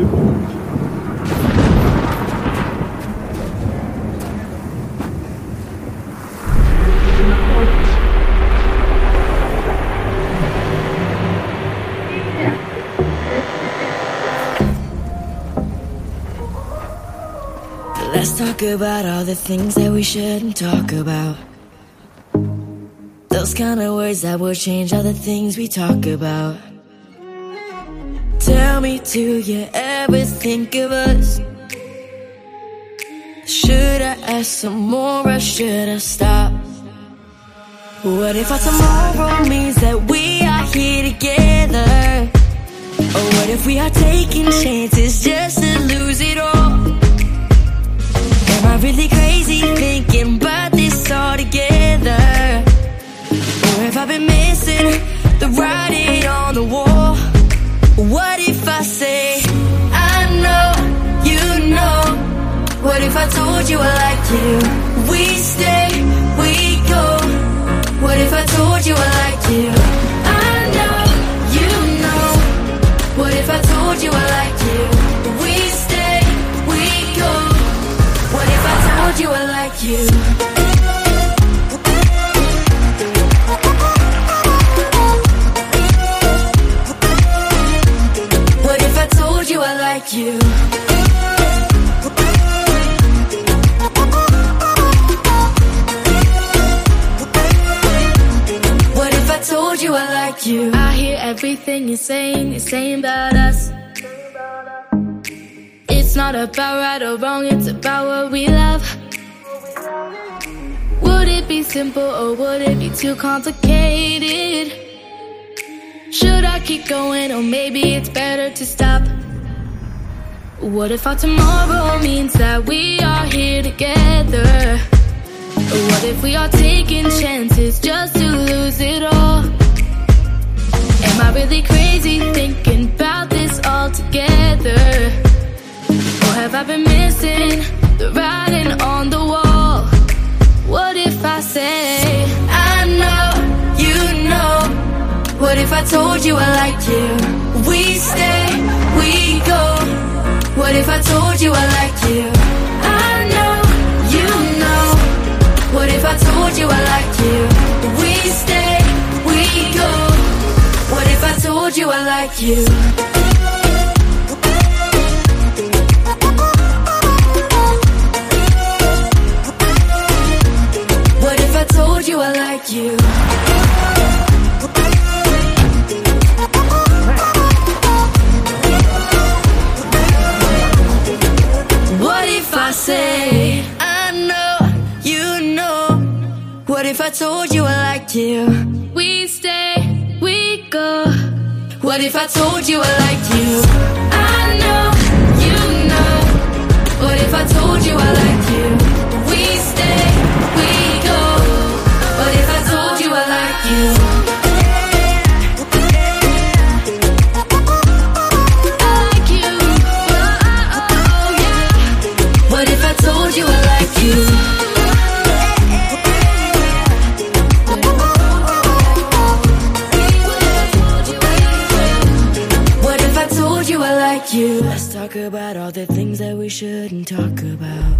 Let's talk about all the things that we shouldn't talk about. Those kind of words that will change all the things we talk about. Me, do you ever think of us? Should I ask some more or should I stop? What if our tomorrow means that we are here together? Or what if we are taking chances just to lose it all? Am I really crazy thinking about I say, I know, you know? What if I told you I like you? We stay, we go. What if I told you I like you? I know, you know. What if I told you I like you? We stay, we go. What if I told you I like you? Like you? What if I told you I like you? I hear everything you're saying, you're saying about us. It's not about right or wrong, it's about what we love. Would it be simple or would it be too complicated? Should I keep going or maybe it's better to stop? What if our tomorrow means that we are here together? What if we are taking chances just to lose it all? Am I really crazy thinking about this all together? Or have I been missing the writing on the wall? What if I say, I know, you know. What if I told you I like you? We stay, we go. What if I told you I like you? I know, you know. What if I told you I like you? We stay, we go. What if I told you I like you? Say, I know, you know? What if I told you I like you? we stay, we go? What if I told you I like you? told you I like you. What if I told you I like you? Let's talk about all the things that we shouldn't talk about.